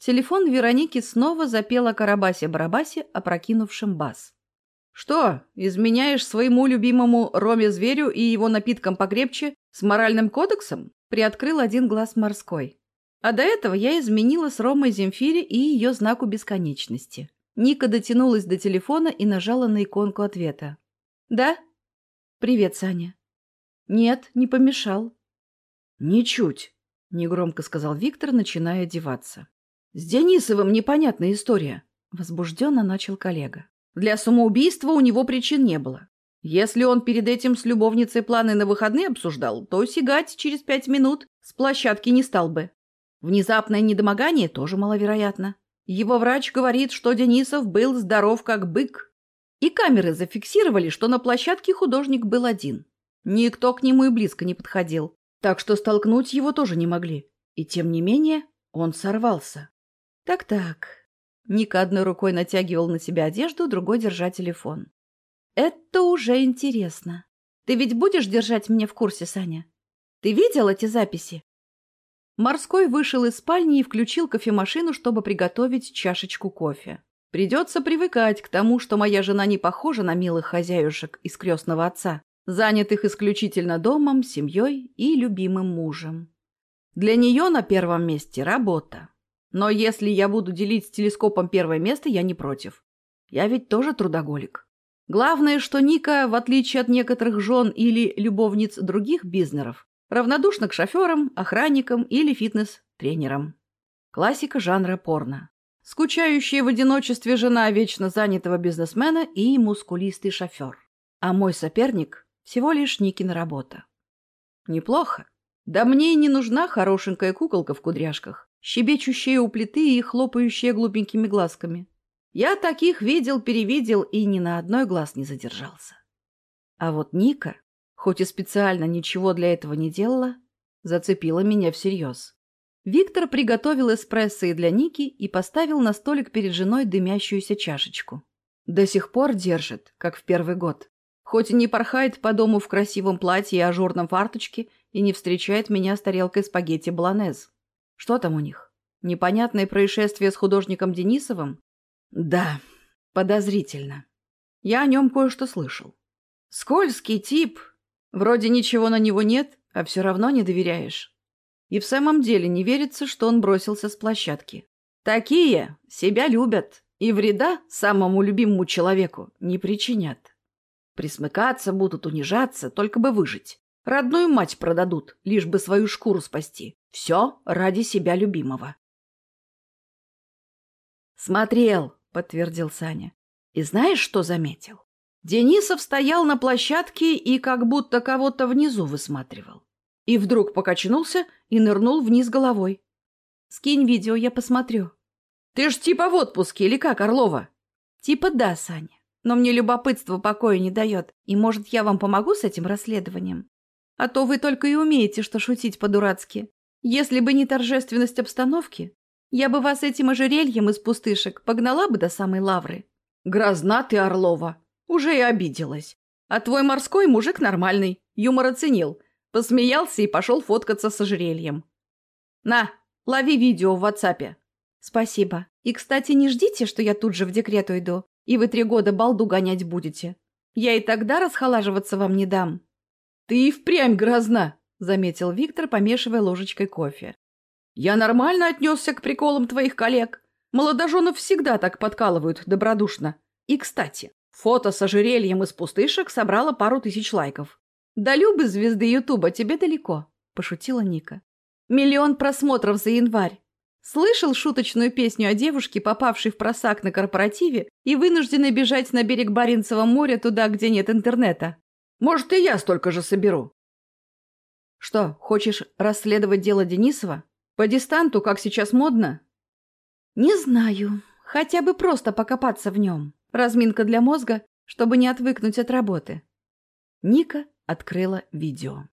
Телефон Вероники снова запел о Карабасе-Барабасе, опрокинувшем бас. «Что, изменяешь своему любимому Роме-зверю и его напиткам покрепче с моральным кодексом?» Приоткрыл один глаз морской. А до этого я изменила с Ромой Земфире и ее знаку бесконечности. Ника дотянулась до телефона и нажала на иконку ответа. «Да?» «Привет, Саня». «Нет, не помешал». «Ничуть», — негромко сказал Виктор, начиная одеваться. «С Денисовым непонятная история», — возбужденно начал коллега. «Для самоубийства у него причин не было. Если он перед этим с любовницей планы на выходные обсуждал, то сигать через пять минут с площадки не стал бы. Внезапное недомогание тоже маловероятно. Его врач говорит, что Денисов был здоров как бык. И камеры зафиксировали, что на площадке художник был один. Никто к нему и близко не подходил. Так что столкнуть его тоже не могли. И тем не менее он сорвался. Так-так. Ника одной рукой натягивал на себя одежду, другой держа телефон. Это уже интересно. Ты ведь будешь держать меня в курсе, Саня? Ты видел эти записи? Морской вышел из спальни и включил кофемашину, чтобы приготовить чашечку кофе. Придется привыкать к тому, что моя жена не похожа на милых хозяюшек из крестного отца, занятых исключительно домом, семьей и любимым мужем. Для нее на первом месте работа. Но если я буду делить с телескопом первое место, я не против. Я ведь тоже трудоголик. Главное, что Ника, в отличие от некоторых жен или любовниц других бизнеров, Равнодушна к шоферам, охранникам или фитнес-тренерам. Классика жанра порно. Скучающая в одиночестве жена вечно занятого бизнесмена и мускулистый шофер. А мой соперник – всего лишь Никина работа. Неплохо. Да мне и не нужна хорошенькая куколка в кудряшках, щебечущая у плиты и хлопающая глупенькими глазками. Я таких видел-перевидел и ни на одной глаз не задержался. А вот Ника хоть и специально ничего для этого не делала, зацепила меня всерьез. Виктор приготовил эспрессо и для Ники и поставил на столик перед женой дымящуюся чашечку. До сих пор держит, как в первый год. Хоть и не порхает по дому в красивом платье и ажурном фарточке и не встречает меня с тарелкой спагетти болонез. Что там у них? Непонятное происшествие с художником Денисовым? Да, подозрительно. Я о нем кое-что слышал. Скользкий тип, Вроде ничего на него нет, а все равно не доверяешь. И в самом деле не верится, что он бросился с площадки. Такие себя любят и вреда самому любимому человеку не причинят. Присмыкаться будут, унижаться, только бы выжить. Родную мать продадут, лишь бы свою шкуру спасти. Все ради себя любимого. «Смотрел», — подтвердил Саня. «И знаешь, что заметил? Денисов стоял на площадке и как будто кого-то внизу высматривал. И вдруг покачнулся и нырнул вниз головой. «Скинь видео, я посмотрю». «Ты ж типа в отпуске или как, Орлова?» «Типа да, Саня. Но мне любопытство покоя не дает. И, может, я вам помогу с этим расследованием? А то вы только и умеете, что шутить по-дурацки. Если бы не торжественность обстановки, я бы вас этим ожерельем из пустышек погнала бы до самой лавры». «Грозна ты, Орлова!» Уже и обиделась. А твой морской мужик нормальный, юмор оценил. Посмеялся и пошел фоткаться с ожерельем. На, лови видео в WhatsApp. Спасибо. И, кстати, не ждите, что я тут же в декрет уйду, и вы три года балду гонять будете. Я и тогда расхолаживаться вам не дам. Ты и впрямь грозна, заметил Виктор, помешивая ложечкой кофе. Я нормально отнесся к приколам твоих коллег. Молодоженов всегда так подкалывают добродушно. И, кстати, Фото с ожерельем из пустышек собрало пару тысяч лайков. «Да Любы, звезды Ютуба, тебе далеко», – пошутила Ника. «Миллион просмотров за январь. Слышал шуточную песню о девушке, попавшей в просак на корпоративе и вынужденной бежать на берег Баренцева моря туда, где нет интернета? Может, и я столько же соберу». «Что, хочешь расследовать дело Денисова? По дистанту, как сейчас модно?» «Не знаю. Хотя бы просто покопаться в нем». Разминка для мозга, чтобы не отвыкнуть от работы. Ника открыла видео.